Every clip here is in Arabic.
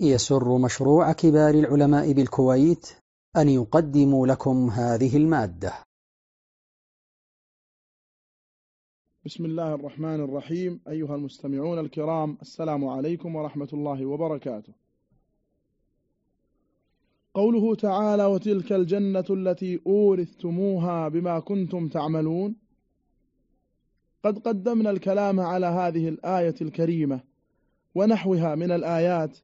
يسر مشروع كبار العلماء بالكويت أن يقدم لكم هذه المادة. بسم الله الرحمن الرحيم. أيها المستمعون الكرام السلام عليكم ورحمة الله وبركاته. قوله تعالى وتلك الجنة التي أورثتموها بما كنتم تعملون قد قدمنا الكلام على هذه الآية الكريمة ونحوها من الآيات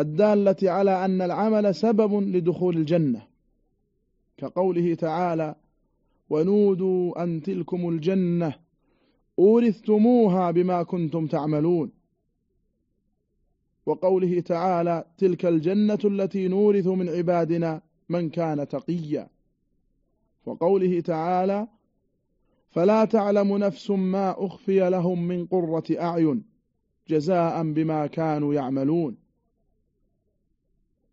الدالة على أن العمل سبب لدخول الجنة. كقوله تعالى ونودوا أن تلكم الجنة أورثتموها بما كنتم تعملون. وقوله تعالى تلك الجنة التي نورث من عبادنا من كان تقيا. وقوله تعالى فلا تعلم نفس ما أخفي لهم من قرة أعين جزاء بما كانوا يعملون.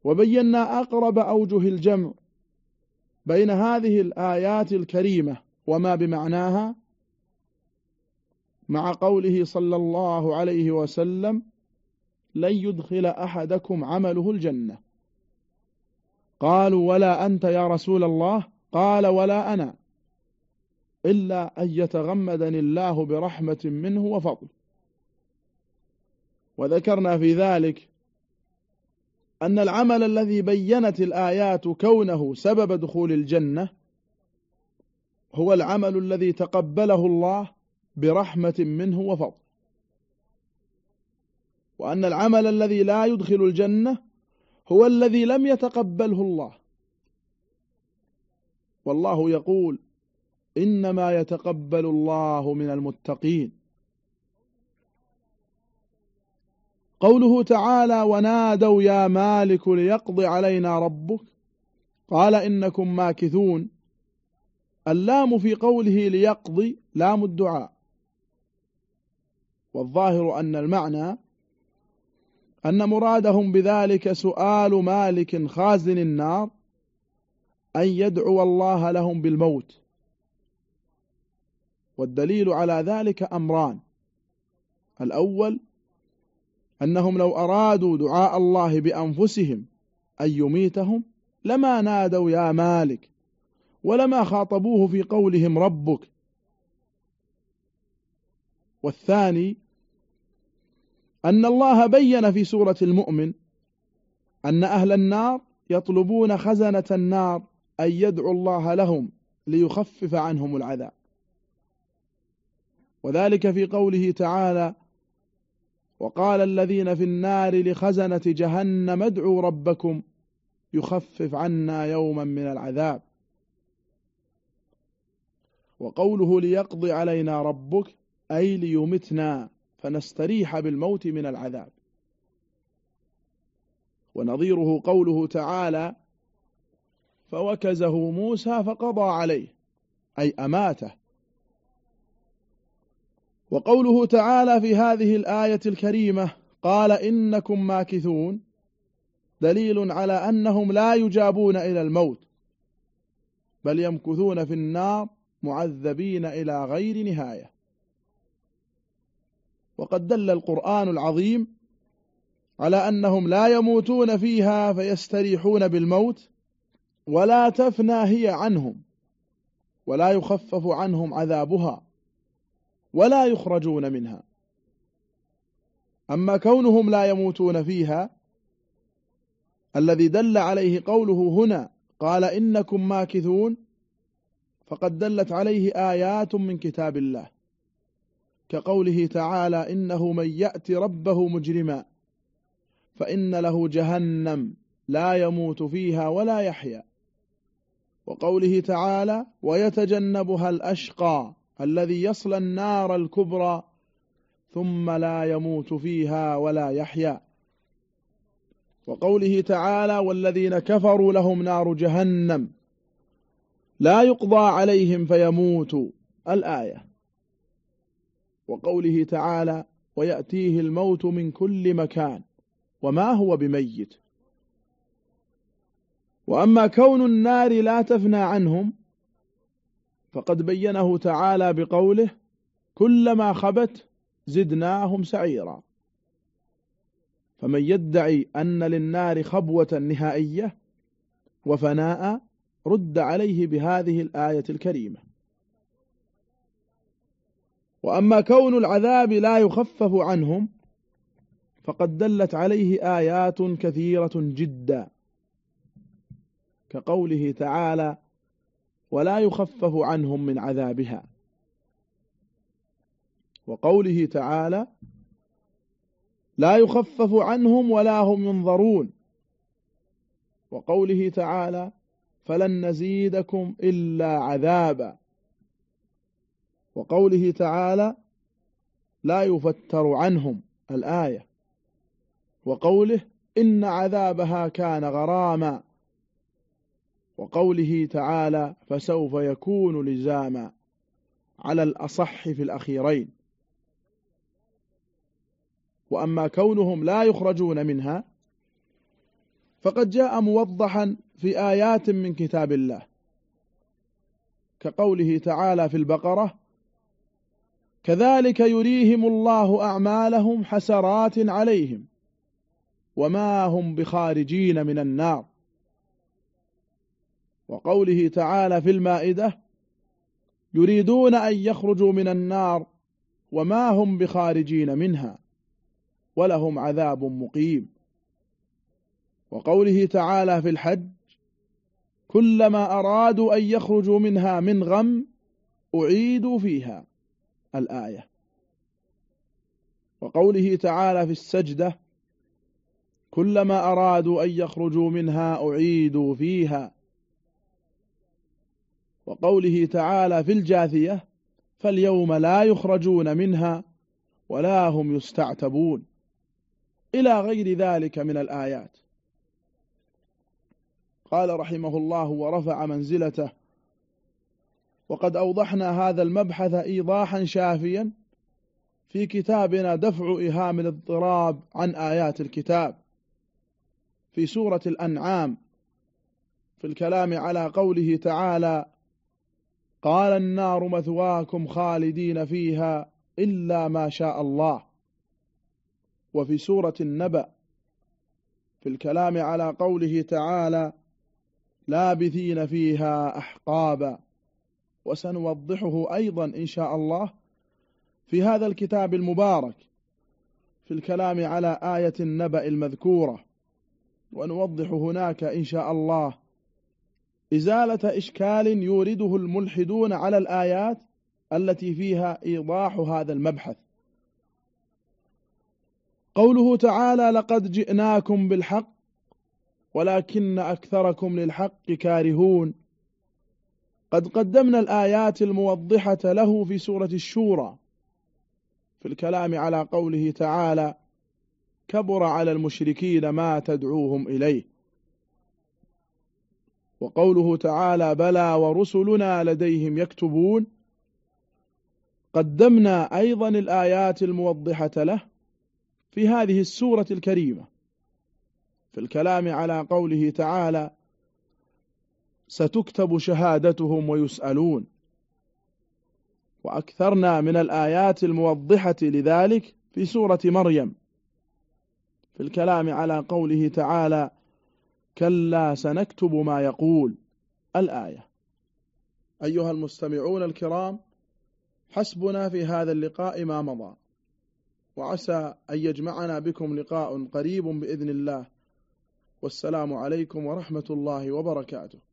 وبينا أقرب أوجه الجمع بين هذه الآيات الكريمة وما بمعناها مع قوله صلى الله عليه وسلم لن يدخل أحدكم عمله الجنة. قالوا ولا أنت يا رسول الله؟ قال ولا أنا إلا أن يتغمدني الله برحمة منه وفضل. وذكرنا في ذلك أن العمل الذي بينت الآيات كونه سبب دخول الجنة هو العمل الذي تقبله الله برحمة منه وفضل. وأن العمل الذي لا يدخل الجنة هو الذي لم يتقبله الله. والله يقول إنما يتقبل الله من المتقين. قوله تعالى ونادوا يا مالك ليقضي علينا ربك. قال إنكم ماكثون. اللام في قوله ليقضي لام الدعاء. والظاهر أن المعنى أن مرادهم بذلك سؤال مالك خازن النار أن يدعو الله لهم بالموت. والدليل على ذلك أمران. الأول أنهم لو أرادوا دعاء الله بأنفسهم أن يميتهم لما نادوا يا مالك ولما خاطبوه في قولهم ربك. والثاني أن الله بين في سورة المؤمن أن أهل النار يطلبون خزنة النار أن يدعوا الله لهم ليخفف عنهم العذاب. وذلك في قوله تعالى وقال الذين في النار لخزنة جهنم ادعوا ربكم يخفف عنا يوما من العذاب. وقوله ليقضي علينا ربك أي ليمتنا فنستريح بالموت من العذاب. ونظيره قوله تعالى فوكزه موسى فقضى عليه أي أماته. وقوله تعالى في هذه الآية الكريمة قال إنكم ماكثون دليل على أنهم لا يجابون إلى الموت بل يمكثون في النار معذبين إلى غير نهاية. وقد دل القرآن العظيم على أنهم لا يموتون فيها فيستريحون بالموت ولا تفنى هي عنهم ولا يخفف عنهم عذابها. ولا يخرجون منها. أما كونهم لا يموتون فيها الذي دل عليه قوله هنا قال إنكم ماكثون فقد دلت عليه آيات من كتاب الله كقوله تعالى إنه من يأتي ربه مجرما فإن له جهنم لا يموت فيها ولا يحيا. وقوله تعالى ويتجنبها الأشقى الذي يصلى النار الكبرى ثم لا يموت فيها ولا يحيا. وقوله تعالى والذين كفروا لهم نار جهنم لا يقضى عليهم فيموتوا الآية. وقوله تعالى ويأتيه الموت من كل مكان وما هو بميت وأما كون النار لا تفنى عنهم فقد بينه تعالى بقوله كلما خبت زدناهم سعيرا. فمن يدعي أن للنار خبوة نهائية وفناء رد عليه بهذه الآية الكريمة. وأما كون العذاب لا يخفف عنهم فقد دلت عليه آيات كثيرة جدا كقوله تعالى ولا يخفف عنهم من عذابها. وقوله تعالى لا يخفف عنهم ولا هم ينظرون. وقوله تعالى فلن نزيدكم إلا عذابا. وقوله تعالى لا يفتر عنهم الآية. وقوله إن عذابها كان غراما. وقوله تعالى فسوف يكون لزاما على الأصح في الأخيرين. وأما كونهم لا يخرجون منها فقد جاء موضحا في آيات من كتاب الله كقوله تعالى في البقرة كذلك يريهم الله أعمالهم حسرات عليهم وما هم بخارجين من النار. وقوله تعالى في المائدة يريدون أن يخرجوا من النار وما هم بخارجين منها ولهم عذاب مقيم. وقوله تعالى في الحج كلما أرادوا أن يخرجوا منها من غم أعيدوا فيها الآية. وقوله تعالى في السجدة كلما أرادوا أن يخرجوا منها أعيدوا فيها وقوله تعالى في الجاثية فاليوم لا يخرجون منها ولا هم يستعتبون. إلى غير ذلك من الآيات. قال رحمه الله ورفع منزلته. وقد أوضحنا هذا المبحث إيضاحا شافيا في كتابنا دفع إهام الاضطراب عن آيات الكتاب. في سورة الأنعام في الكلام على قوله تعالى قال النار مثواكم خالدين فيها إلا ما شاء الله. وفي سورة النبأ في الكلام على قوله تعالى لابثين فيها أحقابا. وسنوضحه أيضا إن شاء الله في هذا الكتاب المبارك في الكلام على آية النبأ المذكورة. ونوضح هناك إن شاء الله إزالة إشكال يورده الملحدون على الآيات التي فيها إيضاح هذا المبحث. قوله تعالى لقد جئناكم بالحق ولكن أكثركم للحق كارهون. قد قدمنا الآيات الموضحة له في سورة الشورى في الكلام على قوله تعالى كبر على المشركين ما تدعوهم إليه. وقوله تعالى بلى ورسلنا لديهم يكتبون. قدمنا أيضا الآيات الموضحة له في هذه السورة الكريمة. في الكلام على قوله تعالى ستكتب شهادتهم ويسألون. وأكثرنا من الآيات الموضحة لذلك في سورة مريم. في الكلام على قوله تعالى كلا سنكتب ما يقول. الآية. أيها المستمعون الكرام حسبنا في هذا اللقاء ما مضى. وعسى أن يجمعنا بكم لقاء قريب بإذن الله. والسلام عليكم ورحمة الله وبركاته.